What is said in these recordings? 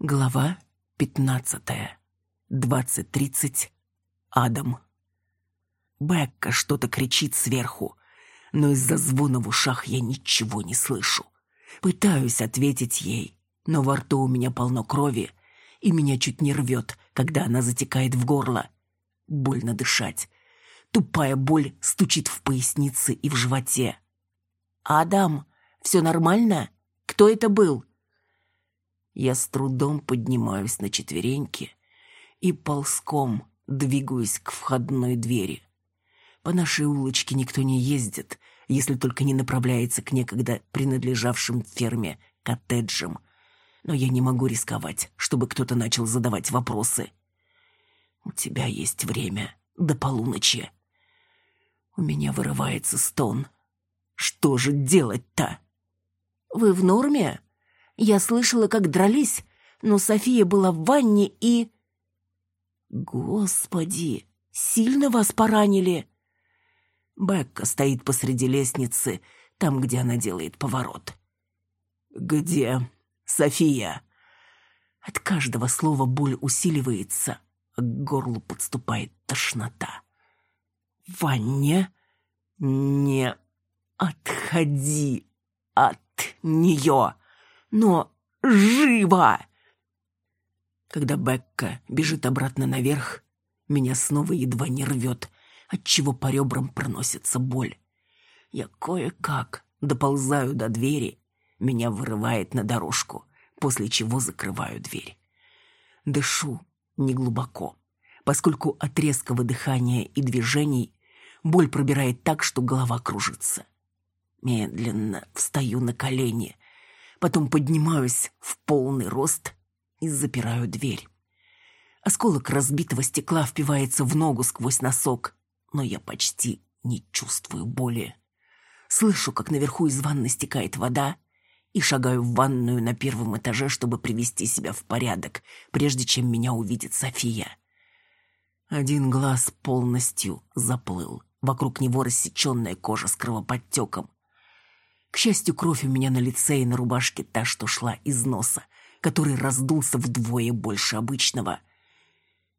Глава пятнадцатая. Двадцать тридцать. Адам. Бекка что-то кричит сверху, но из-за звона в ушах я ничего не слышу. Пытаюсь ответить ей, но во рту у меня полно крови, и меня чуть не рвет, когда она затекает в горло. Больно дышать. Тупая боль стучит в пояснице и в животе. «Адам, все нормально? Кто это был?» Я с трудом поднимаюсь на четвереньки и ползком двигаюсь к входной двери. По нашей улочке никто не ездит, если только не направляется к некогда принадлежавшим ферме коттеджам. Но я не могу рисковать, чтобы кто-то начал задавать вопросы. У тебя есть время до полуночи. У меня вырывается стон. Что же делать-то? Вы в норме? Я слышала, как дрались, но София была в ванне и... Господи, сильно вас поранили? Бекка стоит посреди лестницы, там, где она делает поворот. «Где София?» От каждого слова боль усиливается, к горлу подступает тошнота. «В ванне? Не отходи от нее!» Но живо!» Когда Бекка бежит обратно наверх, меня снова едва не рвет, отчего по ребрам проносится боль. Я кое-как доползаю до двери, меня вырывает на дорожку, после чего закрываю дверь. Дышу неглубоко, поскольку от резкого дыхания и движений боль пробирает так, что голова кружится. Медленно встаю на колени, потом поднимаюсь в полный рост и запираю дверь. Осколок разбитого стекла впивается в ногу сквозь носок, но я почти не чувствую боли. Слышу, как наверху из ванны стекает вода, и шагаю в ванную на первом этаже, чтобы привести себя в порядок, прежде чем меня увидит София. Один глаз полностью заплыл. Вокруг него рассеченная кожа с кровоподтеком. К счастью, кровь у меня на лице и на рубашке та, что шла из носа, который раздулся вдвое больше обычного.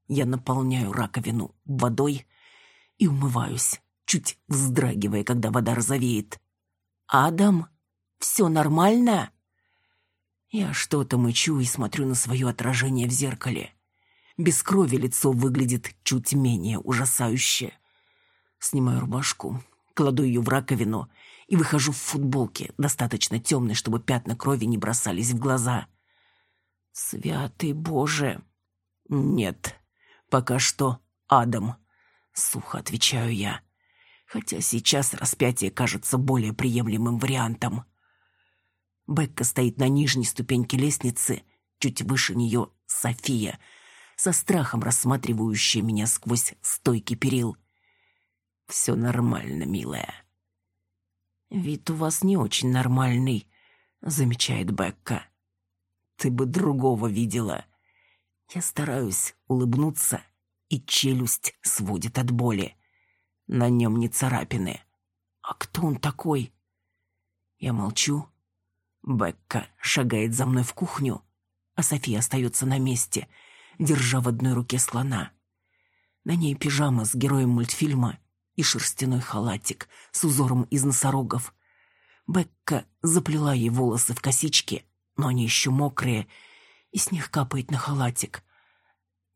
Я наполняю раковину водой и умываюсь, чуть вздрагивая, когда вода розовеет. «Адам, все нормально?» Я что-то мычу и смотрю на свое отражение в зеркале. Без крови лицо выглядит чуть менее ужасающе. Снимаю рубашку, кладу ее в раковину и выхожу в футболке, достаточно темной, чтобы пятна крови не бросались в глаза. «Святый Боже!» «Нет, пока что Адам», — сухо отвечаю я, хотя сейчас распятие кажется более приемлемым вариантом. Бекка стоит на нижней ступеньке лестницы, чуть выше нее София, со страхом рассматривающая меня сквозь стойки перил. «Все нормально, милая», «Вид у вас не очень нормальный», — замечает Бекка. «Ты бы другого видела». Я стараюсь улыбнуться, и челюсть сводит от боли. На нем не царапины. «А кто он такой?» Я молчу. Бекка шагает за мной в кухню, а София остается на месте, держа в одной руке слона. На ней пижама с героем мультфильма и шерстяной халатик с узором из носорогов. Бекка заплела ей волосы в косички, но они еще мокрые, и с них капает на халатик.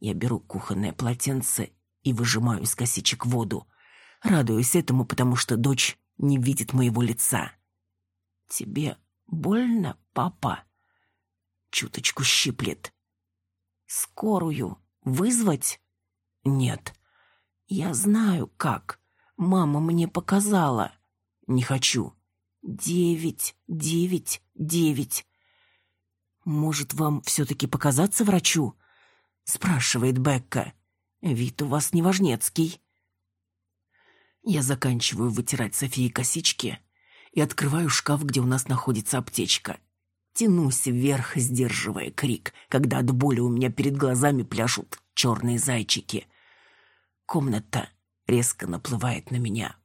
Я беру кухонное полотенце и выжимаю из косичек воду. Радуюсь этому, потому что дочь не видит моего лица. «Тебе больно, папа?» Чуточку щиплет. «Скорую вызвать?» «Нет». «Я знаю, как. Мама мне показала. Не хочу. Девять, девять, девять. Может, вам все-таки показаться врачу? Спрашивает Бекка. Вид у вас неважнецкий. Я заканчиваю вытирать Софии косички и открываю шкаф, где у нас находится аптечка. Тянусь вверх, сдерживая крик, когда от боли у меня перед глазами пляшут черные зайчики. Комната резко наплывает на меня.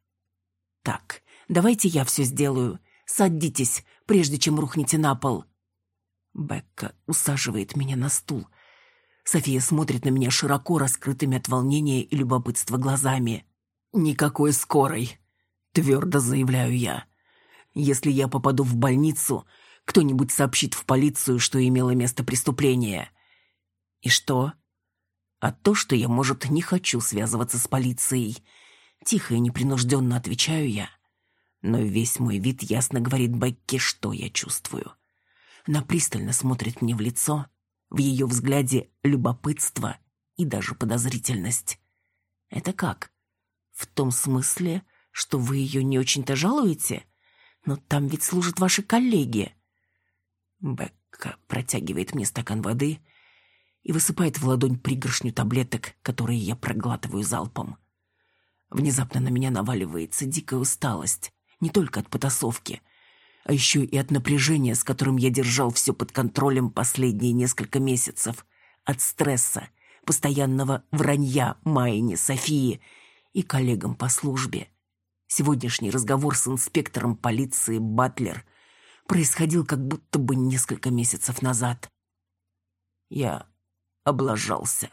«Так, давайте я все сделаю. Садитесь, прежде чем рухнете на пол». Бекка усаживает меня на стул. София смотрит на меня широко раскрытыми от волнения и любопытства глазами. «Никакой скорой», — твердо заявляю я. «Если я попаду в больницу, кто-нибудь сообщит в полицию, что имело место преступление». «И что?» «А то, что я, может, не хочу связываться с полицией». Тихо и непринужденно отвечаю я. Но весь мой вид ясно говорит Бекке, что я чувствую. Она пристально смотрит мне в лицо, в ее взгляде любопытство и даже подозрительность. Это как? В том смысле, что вы ее не очень-то жалуете? Но там ведь служат ваши коллеги. Бекка протягивает мне стакан воды и высыпает в ладонь пригоршню таблеток, которые я проглатываю залпом. Внезапно на меня наваливается дикая усталость, не только от потасовки, а еще и от напряжения, с которым я держал все под контролем последние несколько месяцев, от стресса, постоянного вранья Майне, Софии и коллегам по службе. Сегодняшний разговор с инспектором полиции Батлер происходил как будто бы несколько месяцев назад. Я облажался.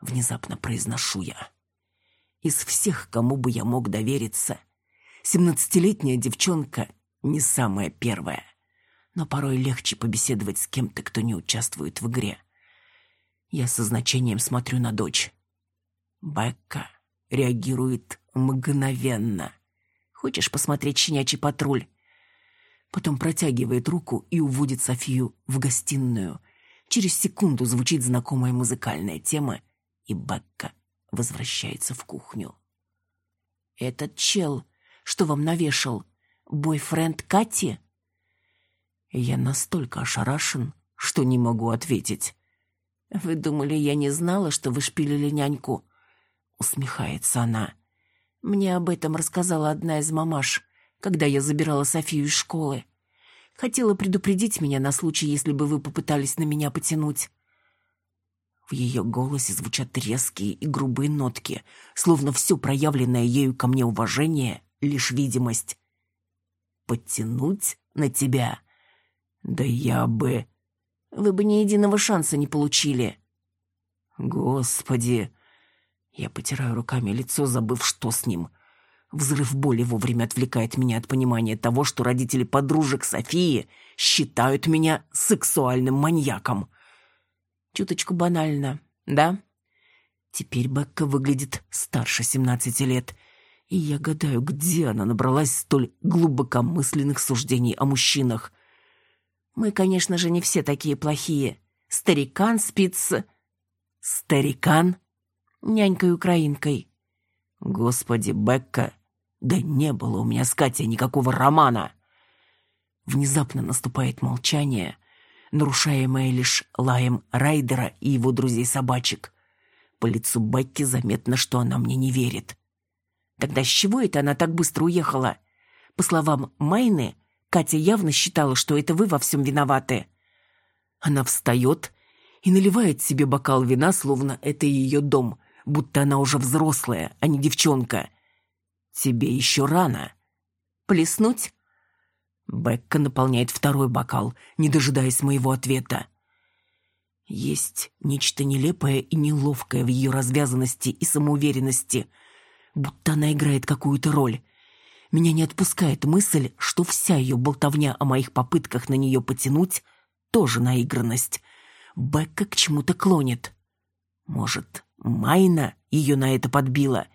Внезапно произношу я. Из всех, кому бы я мог довериться, семнадцатилетняя девчонка не самая первая. Но порой легче побеседовать с кем-то, кто не участвует в игре. Я со значением смотрю на дочь. Бекка реагирует мгновенно. Хочешь посмотреть «Щенячий патруль»? Потом протягивает руку и уводит Софию в гостиную. Через секунду звучит знакомая музыкальная тема, и Бекка возвращается в кухню. «Этот чел, что вам навешал, бойфренд Кати?» Я настолько ошарашен, что не могу ответить. «Вы думали, я не знала, что вы шпилили няньку?» Усмехается она. «Мне об этом рассказала одна из мамаш, когда я забирала Софию из школы. Хотела предупредить меня на случай, если бы вы попытались на меня потянуть. В ее голосе звучат резкие и грубые нотки, словно все проявленное ею ко мне уважение — лишь видимость. «Подтянуть на тебя? Да я бы...» «Вы бы ни единого шанса не получили». «Господи!» Я потираю руками лицо, забыв, что с ним. Взрыв боли вовремя отвлекает меня от понимания того, что родители подружек Софии считают меня сексуальным маньяком чуточку банально, да? Теперь Бекка выглядит старше 17 лет, и я гадаю, где она набралась столь глубокомысленных суждений о мужчинах. Мы, конечно же, не все такие плохие. Старикан спит с... Старикан? Нянькой-украинкой. Господи, Бекка, да не было у меня с Катей никакого романа. Внезапно наступает молчание — нарушаемое лишь лаем Райдера и его друзей-собачек. По лицу Бекки заметно, что она мне не верит. Тогда с чего это она так быстро уехала? По словам Майны, Катя явно считала, что это вы во всем виноваты. Она встает и наливает себе бокал вина, словно это ее дом, будто она уже взрослая, а не девчонка. Тебе еще рано. Плеснуть? Бекка наполняет второй бокал, не дожидаясь моего ответа. Есть нечто нелепое и неловкое в ее развязанности и самоуверенности, будто она играет какую-то роль. Меня не отпускает мысль, что вся ее болтовня о моих попытках на нее потянуть тоже наигранность. Бекка к чему-то клонит. Может, Майна ее на это подбила?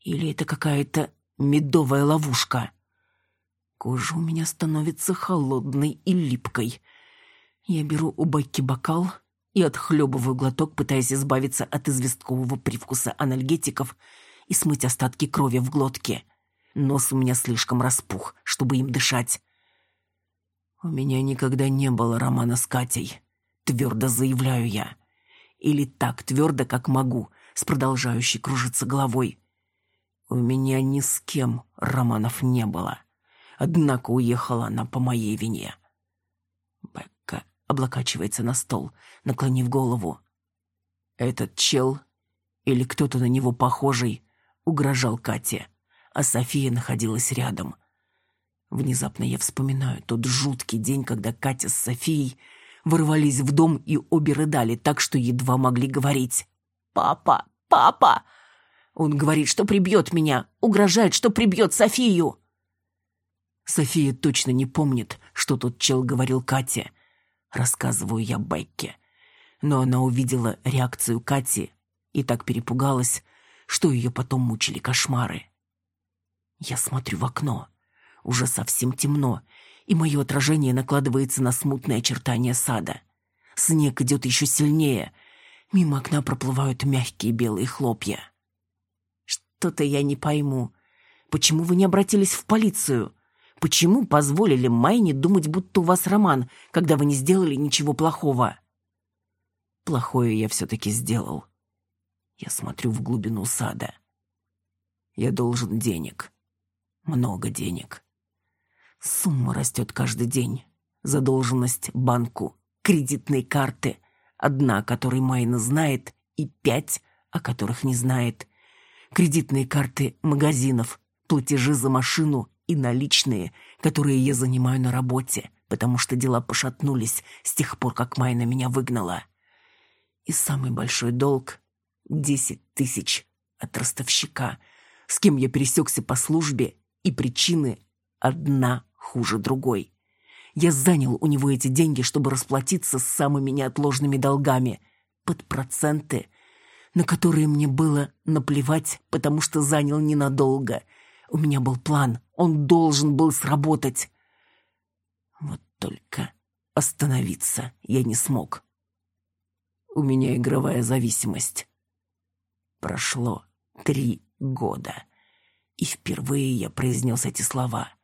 Или это какая-то медовая ловушка?» Кожа у меня становится холодной и липкой. Я беру у Бекки бокал и отхлебываю глоток, пытаясь избавиться от известкового привкуса анальгетиков и смыть остатки крови в глотке. Нос у меня слишком распух, чтобы им дышать. У меня никогда не было романа с Катей. Твердо заявляю я. Или так твердо, как могу, с продолжающей кружиться головой. У меня ни с кем романов не было. Однако уехала она по моей вине. Бекка облокачивается на стол, наклонив голову. Этот чел или кто-то на него похожий угрожал Кате, а София находилась рядом. Внезапно я вспоминаю тот жуткий день, когда Катя с Софией ворвались в дом и обе рыдали так, что едва могли говорить. «Папа! Папа!» Он говорит, что прибьет меня, угрожает, что прибьет Софию. София точно не помнит, что тот чел говорил Кате. Рассказываю я Бекке. Но она увидела реакцию Кати и так перепугалась, что ее потом мучили кошмары. Я смотрю в окно. Уже совсем темно, и мое отражение накладывается на смутные очертания сада. Снег идет еще сильнее. Мимо окна проплывают мягкие белые хлопья. Что-то я не пойму. Почему вы не обратились в полицию? Почему позволили Майне думать, будто у вас роман, когда вы не сделали ничего плохого? Плохое я все-таки сделал. Я смотрю в глубину сада. Я должен денег. Много денег. Сумма растет каждый день. Задолженность банку, кредитные карты, одна, которой Майна знает, и пять, о которых не знает. Кредитные карты магазинов, платежи за машину и наличные, которые я занимаю на работе, потому что дела пошатнулись с тех пор, как Майна меня выгнала. И самый большой долг — десять тысяч от ростовщика, с кем я пересекся по службе, и причины одна хуже другой. Я занял у него эти деньги, чтобы расплатиться с самыми неотложными долгами, под проценты, на которые мне было наплевать, потому что занял ненадолго. У меня был план, он должен был сработать. Вот только остановиться я не смог. У меня игровая зависимость. Прошло три года, и впервые я произнес эти слова —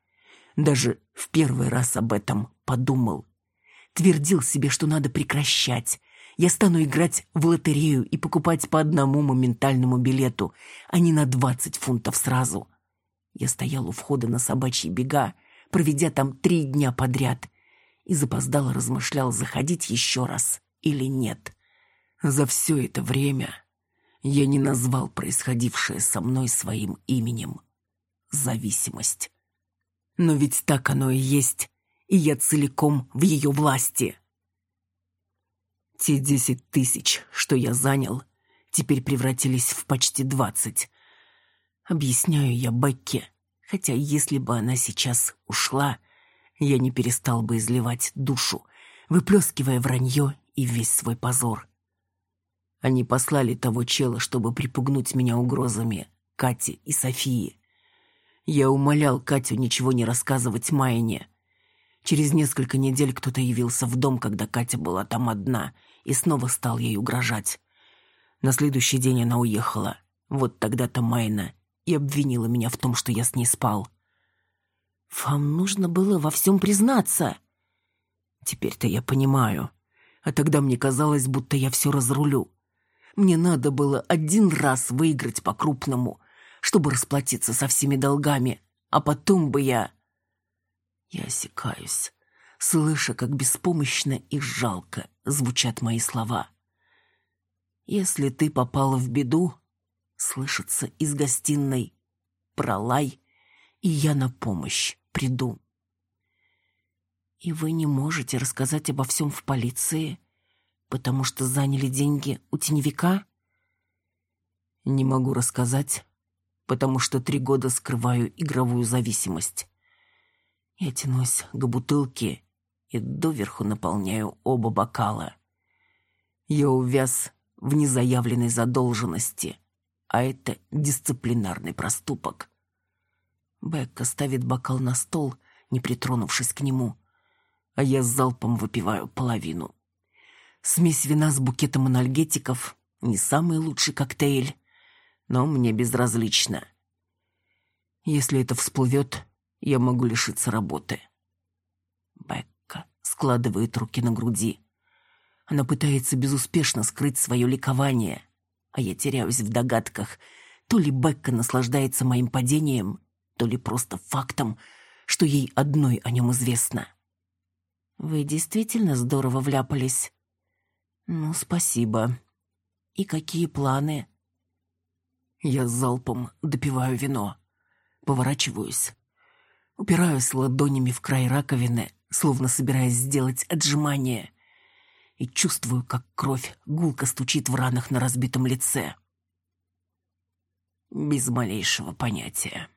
даже в первый раз об этом подумал. Твердил себе, что надо прекращать. Я стану играть в лотерею и покупать по одному моментальному билету, а не на двадцать фунтов сразу. Я стоял у входа на собачьи бега, проведя там три дня подряд, и запоздало размышлял, заходить еще раз или нет. За все это время я не назвал происходившее со мной своим именем. Зависимость. Но ведь так оно и есть, и я целиком в ее власти. Те десять тысяч, что я занял, теперь превратились в почти двадцать. Объясняю я Бекке, хотя если бы она сейчас ушла, я не перестал бы изливать душу, выплескивая вранье и весь свой позор. Они послали того чела, чтобы припугнуть меня угрозами Кати и Софии. Я умолял Катю ничего не рассказывать Майне. Через несколько недель кто-то явился в дом, когда Катя была там одна, и снова стал ей угрожать. На следующий день она уехала. Вот тогда-то Майна и обвинила меня в том, что я с ней спал. «Вам нужно было во всем признаться». «Теперь-то я понимаю. А тогда мне казалось, будто я все разрулю. Мне надо было один раз выиграть по-крупному, чтобы расплатиться со всеми долгами, а потом бы я... Я осекаюсь, слыша, как беспомощно и жалко звучат мои слова. «Если ты попала в беду», — слышится из гостиной, «пролай, и я на помощь приду». «И вы не можете рассказать обо всем в полиции, потому что заняли деньги у теневика?» «Не могу рассказать, потому что три года скрываю игровую зависимость. Я тянусь к бутылке и доверху наполняю оба бокала. Я увяз в незаявленной задолженности, а это дисциплинарный проступок. Бекка ставит бокал на стол, не притронувшись к нему, а я с залпом выпиваю половину. Смесь вина с букетом анальгетиков — не самый лучший коктейль, но мне безразлично. Если это всплывет, я могу лишиться работы. Складывает руки на груди. Она пытается безуспешно скрыть свое ликование, а я теряюсь в догадках, то ли Бекка наслаждается моим падением, то ли просто фактом, что ей одной о нем известно. «Вы действительно здорово вляпались?» «Ну, спасибо. И какие планы?» Я залпом допиваю вино. Поворачиваюсь. Упираюсь ладонями в край раковины, словно собираясь сделать отжимание. и чувствую, как кровь гулко стучит в ранах на разбитом лице. Без малейшего понятия.